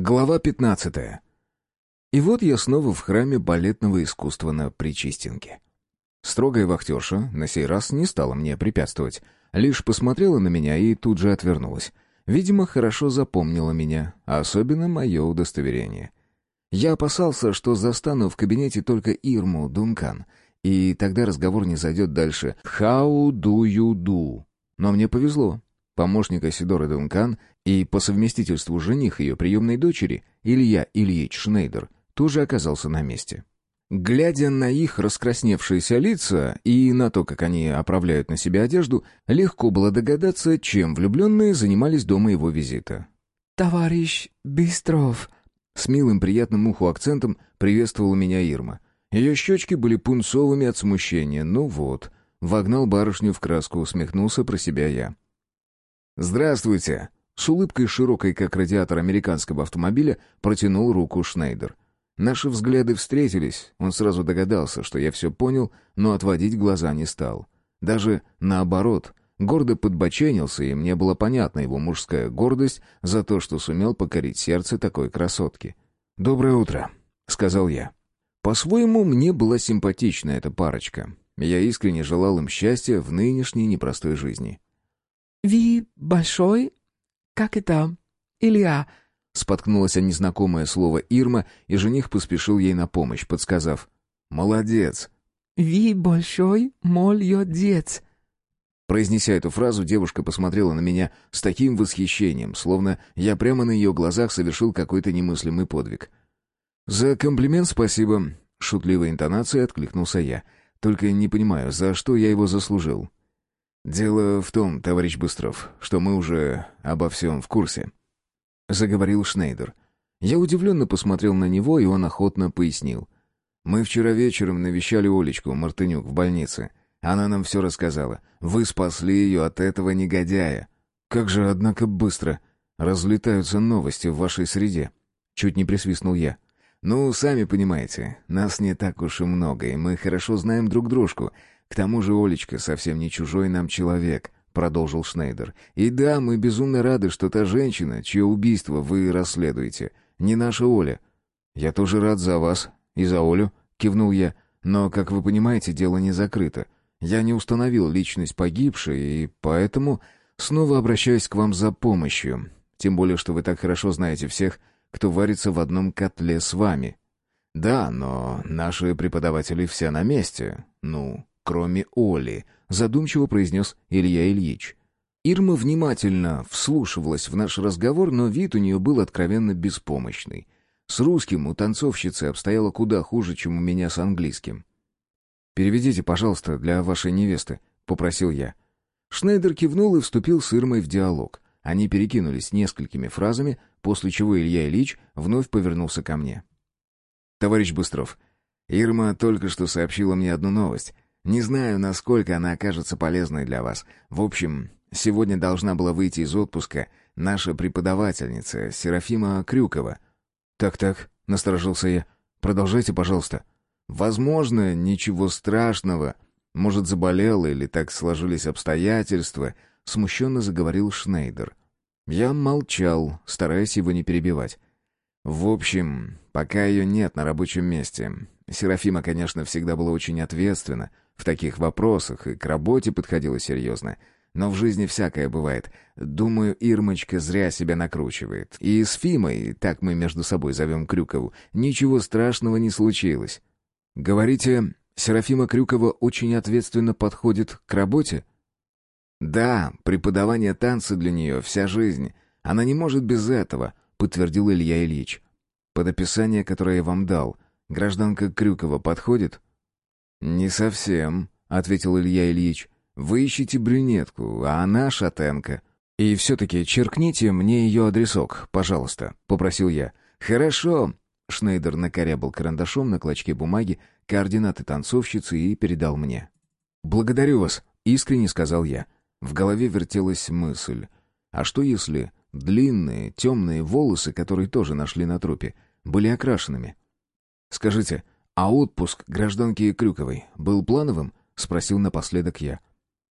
Глава 15. И вот я снова в храме балетного искусства на Причистенке. Строгая вахтерша на сей раз не стала мне препятствовать, лишь посмотрела на меня и тут же отвернулась. Видимо, хорошо запомнила меня, а особенно мое удостоверение. Я опасался, что застану в кабинете только Ирму Дункан, и тогда разговор не зайдет дальше «How do you do?». Но мне повезло. Помощник Асидоры Дункан и по совместительству жених ее приемной дочери, Илья Ильич Шнейдер, тоже оказался на месте. Глядя на их раскрасневшиеся лица и на то, как они оправляют на себя одежду, легко было догадаться, чем влюбленные занимались до моего визита. «Товарищ Бистров», — с милым приятным уху акцентом приветствовала меня Ирма. Ее щечки были пунцовыми от смущения. Ну вот, вогнал барышню в краску, усмехнулся про себя я. «Здравствуйте!» С улыбкой широкой, как радиатор американского автомобиля, протянул руку Шнейдер. Наши взгляды встретились, он сразу догадался, что я все понял, но отводить глаза не стал. Даже наоборот, гордо подбоченился, и мне была понятна его мужская гордость за то, что сумел покорить сердце такой красотки. «Доброе утро», — сказал я. По-своему, мне была симпатична эта парочка. Я искренне желал им счастья в нынешней непростой жизни. «Ви большой? Как это? Илья?» Споткнулась о незнакомое слово Ирма, и жених поспешил ей на помощь, подсказав. «Молодец!» «Ви большой, молодец!» Произнеся эту фразу, девушка посмотрела на меня с таким восхищением, словно я прямо на ее глазах совершил какой-то немыслимый подвиг. «За комплимент спасибо», — шутливой интонацией откликнулся я. «Только не понимаю, за что я его заслужил?» «Дело в том, товарищ Быстров, что мы уже обо всем в курсе», — заговорил Шнейдер. Я удивленно посмотрел на него, и он охотно пояснил. «Мы вчера вечером навещали Олечку Мартынюк в больнице. Она нам все рассказала. Вы спасли ее от этого негодяя. Как же, однако, быстро разлетаются новости в вашей среде». Чуть не присвистнул я. «Ну, сами понимаете, нас не так уж и много, и мы хорошо знаем друг дружку. К тому же Олечка совсем не чужой нам человек, продолжил Шнейдер. И да, мы безумно рады, что та женщина, чье убийство вы расследуете, не наша Оля. Я тоже рад за вас и за Олю, кивнул я. Но, как вы понимаете, дело не закрыто. Я не установил личность погибшей, и поэтому снова обращаюсь к вам за помощью. Тем более, что вы так хорошо знаете всех, кто варится в одном котле с вами. Да, но наши преподаватели все на месте. Ну, кроме Оли», — задумчиво произнес Илья Ильич. Ирма внимательно вслушивалась в наш разговор, но вид у нее был откровенно беспомощный. С русским у танцовщицы обстояло куда хуже, чем у меня с английским. «Переведите, пожалуйста, для вашей невесты», — попросил я. Шнейдер кивнул и вступил с Ирмой в диалог. Они перекинулись несколькими фразами, после чего Илья Ильич вновь повернулся ко мне. «Товарищ Быстров, Ирма только что сообщила мне одну новость. Не знаю, насколько она окажется полезной для вас. В общем, сегодня должна была выйти из отпуска наша преподавательница Серафима Крюкова. Так-так, насторожился я. Продолжайте, пожалуйста. Возможно, ничего страшного. Может, заболела или так сложились обстоятельства, смущенно заговорил Шнейдер. Я молчал, стараясь его не перебивать. В общем, пока ее нет на рабочем месте. Серафима, конечно, всегда была очень ответственна, в таких вопросах и к работе подходила серьезно. Но в жизни всякое бывает. Думаю, Ирмочка зря себя накручивает. И с Фимой, так мы между собой зовем Крюкову, ничего страшного не случилось. Говорите, Серафима Крюкова очень ответственно подходит к работе? Да, преподавание танца для нее вся жизнь. Она не может без этого, подтвердил Илья Ильич. Под описание, которое я вам дал, гражданка Крюкова подходит? «Не совсем», — ответил Илья Ильич. «Вы ищете брюнетку, а она шатенка». «И все-таки черкните мне ее адресок, пожалуйста», — попросил я. «Хорошо». Шнейдер накорябал карандашом на клочке бумаги координаты танцовщицы и передал мне. «Благодарю вас», — искренне сказал я. В голове вертелась мысль. «А что если длинные, темные волосы, которые тоже нашли на трупе, были окрашенными?» «Скажите, «А отпуск гражданки Крюковой был плановым?» — спросил напоследок я.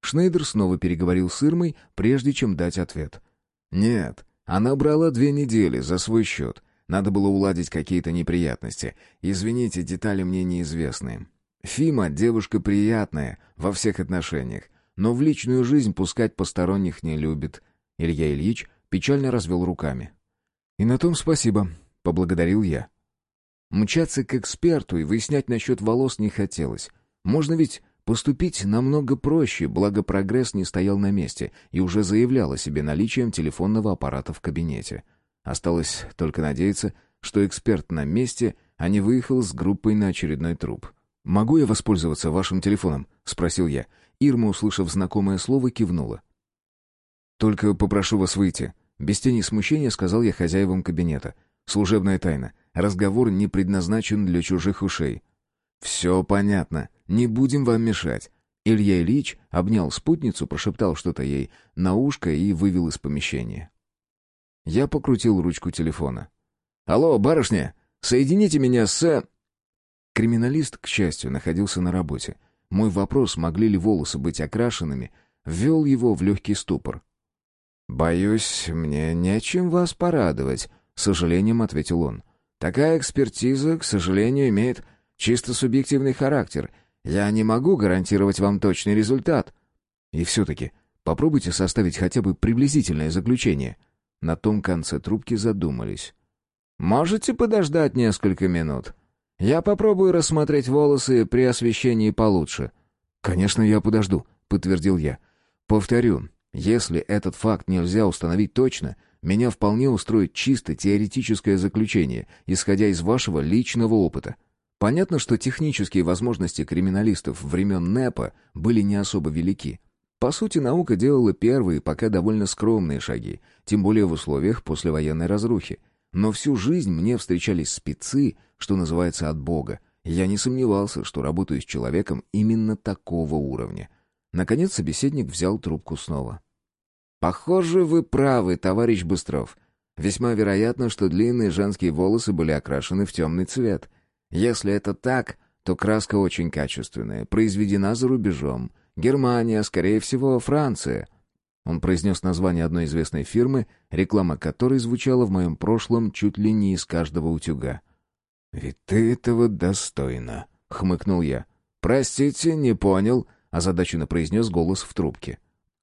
Шнейдер снова переговорил с Ирмой, прежде чем дать ответ. «Нет, она брала две недели за свой счет. Надо было уладить какие-то неприятности. Извините, детали мне неизвестны. Фима — девушка приятная во всех отношениях, но в личную жизнь пускать посторонних не любит. Илья Ильич печально развел руками. «И на том спасибо», — поблагодарил я. Мчаться к эксперту и выяснять насчет волос не хотелось. Можно ведь поступить намного проще, благо прогресс не стоял на месте и уже заявлял о себе наличием телефонного аппарата в кабинете. Осталось только надеяться, что эксперт на месте, а не выехал с группой на очередной труп. «Могу я воспользоваться вашим телефоном?» — спросил я. Ирма, услышав знакомое слово, кивнула. «Только попрошу вас выйти». Без тени смущения сказал я хозяевам кабинета. «Служебная тайна. Разговор не предназначен для чужих ушей». «Все понятно. Не будем вам мешать». Илья Ильич обнял спутницу, прошептал что-то ей на ушко и вывел из помещения. Я покрутил ручку телефона. «Алло, барышня, соедините меня с...» Криминалист, к счастью, находился на работе. Мой вопрос, могли ли волосы быть окрашенными, ввел его в легкий ступор. «Боюсь, мне нечем вас порадовать», — сожалением ответил он. «Такая экспертиза, к сожалению, имеет чисто субъективный характер. Я не могу гарантировать вам точный результат». «И все-таки попробуйте составить хотя бы приблизительное заключение». На том конце трубки задумались. «Можете подождать несколько минут? Я попробую рассмотреть волосы при освещении получше». «Конечно, я подожду», — подтвердил я. «Повторю, если этот факт нельзя установить точно, меня вполне устроит чисто теоретическое заключение, исходя из вашего личного опыта. Понятно, что технические возможности криминалистов времен НЭПа были не особо велики. По сути, наука делала первые, пока довольно скромные шаги, тем более в условиях послевоенной разрухи. Но всю жизнь мне встречались спецы, что называется, от Бога. Я не сомневался, что работаю с человеком именно такого уровня. Наконец собеседник взял трубку снова. «Похоже, вы правы, товарищ Быстров. Весьма вероятно, что длинные женские волосы были окрашены в темный цвет. Если это так, то краска очень качественная, произведена за рубежом. Германия, скорее всего, Франция». Он произнес название одной известной фирмы, реклама которой звучала в моем прошлом чуть ли не из каждого утюга. «Ведь ты этого достойна», — хмыкнул я. «Простите, не понял», — озадаченно произнес голос в трубке.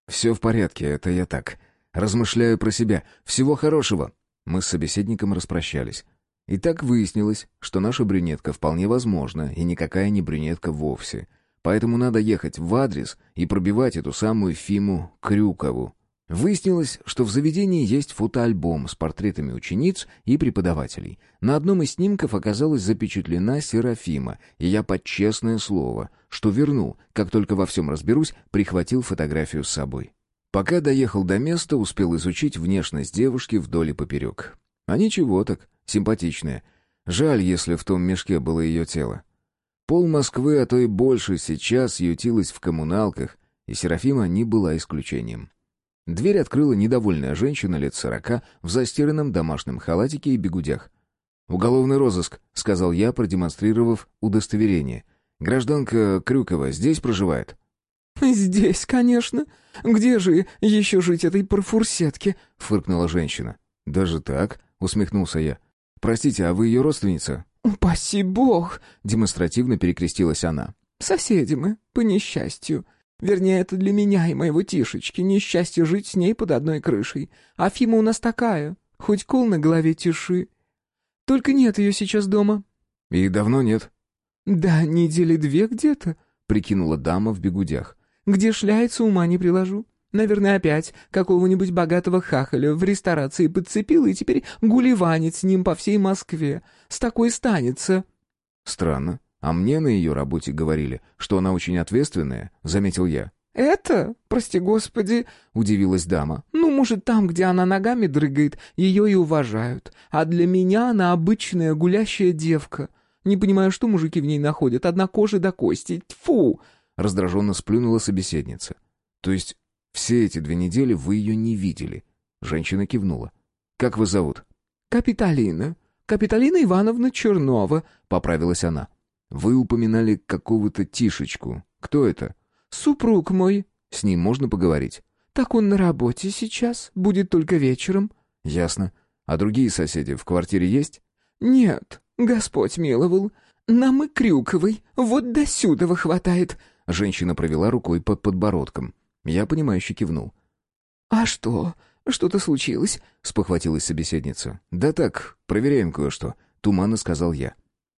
«Все в порядке, это я так. Размышляю про себя. Всего хорошего». Мы с собеседником распрощались. И так выяснилось, что наша брюнетка вполне возможна, и никакая не брюнетка вовсе. Поэтому надо ехать в адрес и пробивать эту самую Фиму Крюкову. Выяснилось, что в заведении есть фотоальбом с портретами учениц и преподавателей. На одном из снимков оказалась запечатлена Серафима, и я под честное слово, что верну, как только во всем разберусь, прихватил фотографию с собой. Пока доехал до места, успел изучить внешность девушки вдоль и поперек. А ничего так, симпатичная. Жаль, если в том мешке было ее тело. Пол Москвы, а то и больше, сейчас ютилась в коммуналках, и Серафима не была исключением. Дверь открыла недовольная женщина лет сорока в застиранном домашнем халатике и бегудях. «Уголовный розыск», — сказал я, продемонстрировав удостоверение. «Гражданка Крюкова здесь проживает?» «Здесь, конечно. Где же еще жить этой парфурсетке?» — фыркнула женщина. «Даже так?» — усмехнулся я. «Простите, а вы ее родственница?» «Упаси бог!» — демонстративно перекрестилась она. «Соседи мы, по несчастью. Вернее, это для меня и моего Тишечки несчастье жить с ней под одной крышей. А Фима у нас такая, хоть кол на голове тиши. Только нет ее сейчас дома». «И давно нет?» «Да, недели две где-то», — прикинула дама в бегудях. «Где шляется, ума не приложу. Наверное, опять какого-нибудь богатого хахаля в ресторации подцепил и теперь гулеванит с ним по всей Москве. С такой станется». «Странно. А мне на ее работе говорили, что она очень ответственная», — заметил я. «Это, прости господи», — удивилась дама. «Ну, может, там, где она ногами дрыгает, ее и уважают. А для меня она обычная гулящая девка. Не понимаю, что мужики в ней находят. Одна кожа до кости. Тьфу!» Раздраженно сплюнула собеседница. «То есть все эти две недели вы ее не видели?» Женщина кивнула. «Как вас зовут?» «Капиталина. Капиталина Ивановна Чернова», — поправилась она. «Вы упоминали какого-то Тишечку. Кто это?» «Супруг мой». «С ним можно поговорить?» «Так он на работе сейчас. Будет только вечером». «Ясно. А другие соседи в квартире есть?» «Нет, Господь миловал. Нам и Крюковой вот до сюда хватает». Женщина провела рукой под подбородком. Я, понимающе кивнул. «А что? Что-то случилось?» — спохватилась собеседница. «Да так, проверяем кое-что», — туманно сказал я.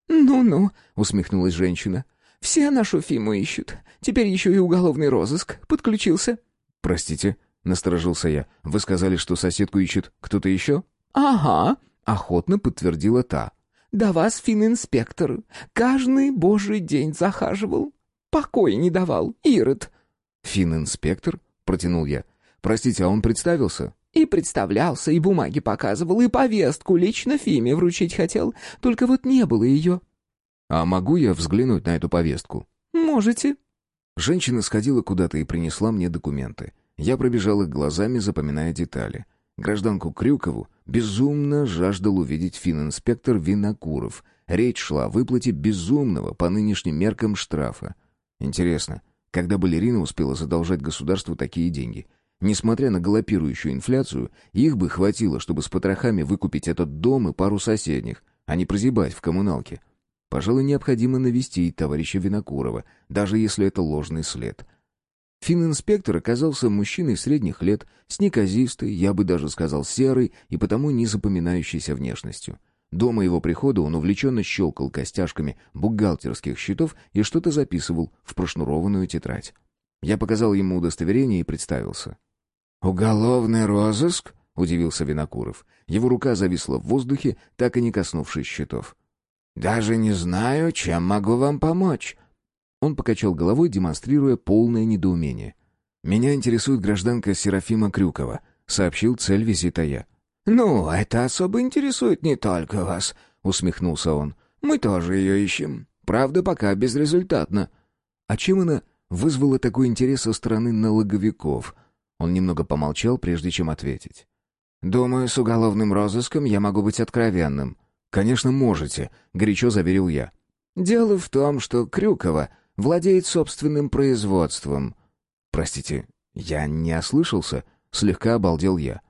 «Ну-ну», — усмехнулась женщина. «Все нашу Фиму ищут. Теперь еще и уголовный розыск подключился». «Простите», — насторожился я. «Вы сказали, что соседку ищет кто-то еще?» «Ага», — охотно подтвердила та. «Да вас финн-инспектор. Каждый божий день захаживал. Покоя не давал, Ирод». «Финн-инспектор?» — протянул я. «Простите, а он представился?» И представлялся, и бумаги показывал, и повестку лично Фиме вручить хотел. Только вот не было ее. «А могу я взглянуть на эту повестку?» «Можете». Женщина сходила куда-то и принесла мне документы. Я пробежал их глазами, запоминая детали. Гражданку Крюкову безумно жаждал увидеть финн-инспектор Винокуров. Речь шла о выплате безумного по нынешним меркам штрафа. Интересно, когда балерина успела задолжать государству такие деньги — Несмотря на галопирующую инфляцию, их бы хватило, чтобы с потрохами выкупить этот дом и пару соседних, а не прозябать в коммуналке. Пожалуй, необходимо навестить товарища Винокурова, даже если это ложный след. Финн-инспектор оказался мужчиной средних лет, с неказистой, я бы даже сказал серой и потому не запоминающейся внешностью. До моего прихода он увлеченно щелкал костяшками бухгалтерских счетов и что-то записывал в прошнурованную тетрадь. Я показал ему удостоверение и представился. «Уголовный розыск?» — удивился Винокуров. Его рука зависла в воздухе, так и не коснувшись счетов. «Даже не знаю, чем могу вам помочь». Он покачал головой, демонстрируя полное недоумение. «Меня интересует гражданка Серафима Крюкова», — сообщил цель визита я. «Ну, это особо интересует не только вас», — усмехнулся он. «Мы тоже ее ищем. Правда, пока безрезультатно». «А чем она вызвало такой интерес со стороны налоговиков?» Он немного помолчал, прежде чем ответить. «Думаю, с уголовным розыском я могу быть откровенным». «Конечно, можете», — горячо заверил я. «Дело в том, что Крюкова владеет собственным производством». «Простите, я не ослышался?» — слегка обалдел я.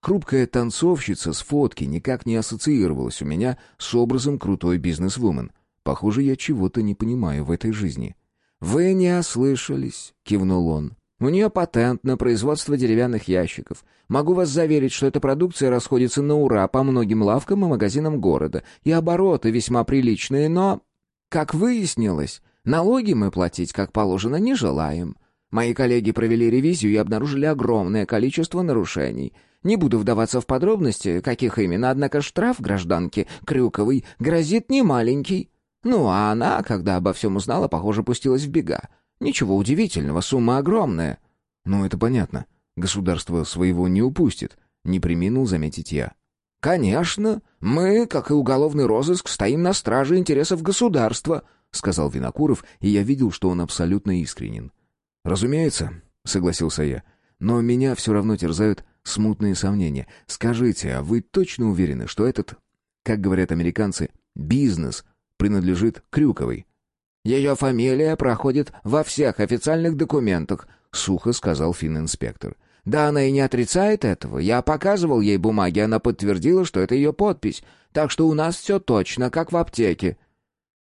Хрупкая танцовщица с фотки никак не ассоциировалась у меня с образом крутой бизнесвумен. Похоже, я чего-то не понимаю в этой жизни. «Вы не ослышались», — кивнул он. У нее патент на производство деревянных ящиков. Могу вас заверить, что эта продукция расходится на ура по многим лавкам и магазинам города, и обороты весьма приличные, но, как выяснилось, налоги мы платить, как положено, не желаем. Мои коллеги провели ревизию и обнаружили огромное количество нарушений. Не буду вдаваться в подробности, каких именно, однако штраф гражданки Крюковой грозит немаленький. Ну, а она, когда обо всем узнала, похоже, пустилась в бега. Ничего удивительного, сумма огромная. Ну, это понятно. Государство своего не упустит, не приминул заметить я. Конечно, мы, как и уголовный розыск, стоим на страже интересов государства, сказал Винокуров, и я видел, что он абсолютно искренен. Разумеется, согласился я. Но меня все равно терзают смутные сомнения. Скажите, а вы точно уверены, что этот, как говорят американцы, бизнес принадлежит Крюковой? Ее фамилия проходит во всех официальных документах», — сухо сказал финн-инспектор. «Да она и не отрицает этого. Я показывал ей бумаги, она подтвердила, что это ее подпись. Так что у нас все точно, как в аптеке».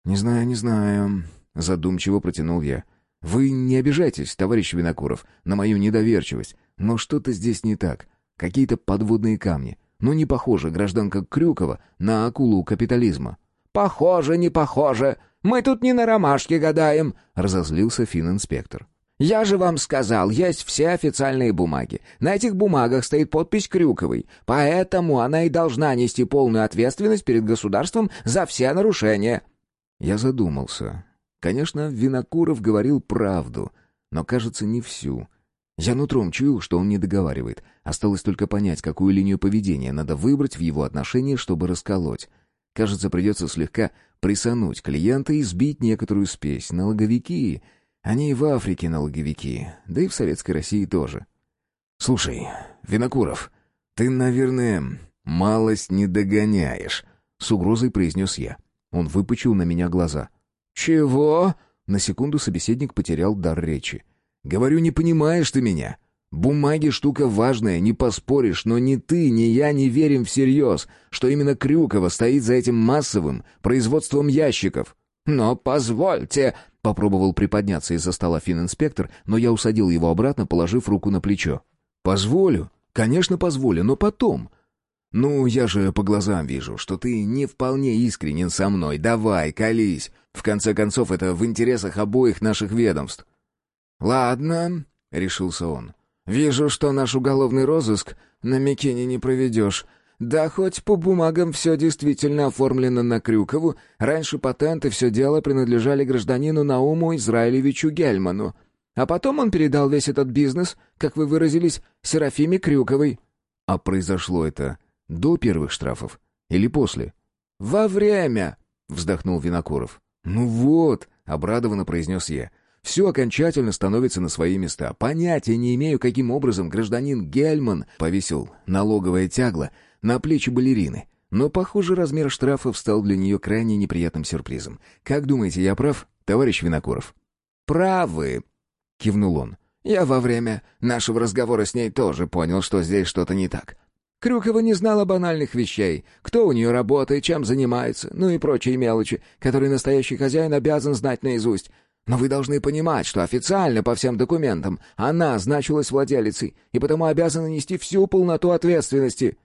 «Не знаю, не знаю», — задумчиво протянул я. «Вы не обижайтесь, товарищ Винокуров, на мою недоверчивость, но что-то здесь не так. Какие-то подводные камни. Ну, не похоже гражданка Крюкова на акулу капитализма». «Похоже, не похоже. Мы тут не на ромашке гадаем», — разозлился финн-инспектор. «Я же вам сказал, есть все официальные бумаги. На этих бумагах стоит подпись Крюковой, поэтому она и должна нести полную ответственность перед государством за все нарушения». Я задумался. Конечно, Винокуров говорил правду, но, кажется, не всю. Я нутром чуял, что он не договаривает. Осталось только понять, какую линию поведения надо выбрать в его отношении, чтобы расколоть. Кажется, придется слегка присануть клиента и сбить некоторую спесь. Налоговики, они и в Африке налоговики, да и в Советской России тоже. «Слушай, Винокуров, ты, наверное, малость не догоняешь», — с угрозой произнес я. Он выпучил на меня глаза. «Чего?» На секунду собеседник потерял дар речи. «Говорю, не понимаешь ты меня. Бумаги штука важная, не поспоришь, но ни ты, ни я не верим всерьез, что именно Крюкова стоит за этим массовым производством ящиков. «Но позвольте...» — попробовал приподняться из-за стола финн-инспектор, но я усадил его обратно, положив руку на плечо. «Позволю? Конечно, позволю, но потом...» «Ну, я же по глазам вижу, что ты не вполне искренен со мной. Давай, колись. В конце концов, это в интересах обоих наших ведомств». «Ладно», — решился он. «Вижу, что наш уголовный розыск на Микине не проведешь. Да хоть по бумагам все действительно оформлено на Крюкову, раньше патенты все дело принадлежали гражданину Науму Израилевичу Гельману. А потом он передал весь этот бизнес, как вы выразились, Серафиме Крюковой». «А произошло это до первых штрафов или после?» «Во время!» — вздохнул Винокуров. «Ну вот», — обрадованно произнес я, — «все окончательно становится на свои места. Понятия не имею, каким образом гражданин Гельман повесил налоговое тягло на плечи балерины. Но, похоже, размер штрафов стал для нее крайне неприятным сюрпризом. Как думаете, я прав, товарищ Винокуров?» «Правы», — кивнул он. «Я во время нашего разговора с ней тоже понял, что здесь что-то не так. Крюкова не знала банальных вещей, кто у нее работает, чем занимается, ну и прочие мелочи, которые настоящий хозяин обязан знать наизусть. Но вы должны понимать, что официально по всем документам она значилась владелицей и потому обязана нести всю полноту ответственности».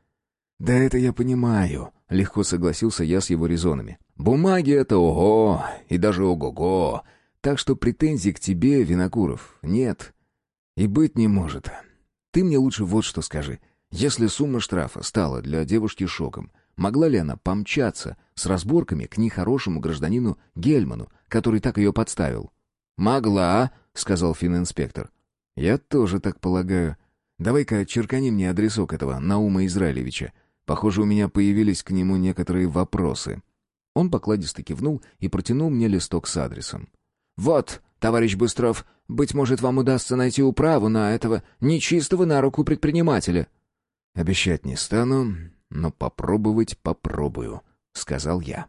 «Да это я понимаю», — легко согласился я с его резонами. «Бумаги — это ого, и даже ого-го. Так что претензий к тебе, Винокуров, нет. И быть не может. Ты мне лучше вот что скажи. Если сумма штрафа стала для девушки шоком, могла ли она помчаться с разборками к нехорошему гражданину Гельману, который так ее подставил?» «Могла», — сказал финн-инспектор. «Я тоже так полагаю. Давай-ка черкани мне адресок этого Наума Израилевича. Похоже, у меня появились к нему некоторые вопросы». Он покладисто кивнул и протянул мне листок с адресом. «Вот, товарищ Быстров, быть может, вам удастся найти управу на этого нечистого на руку предпринимателя». «Обещать не стану, но попробовать попробую», — сказал я.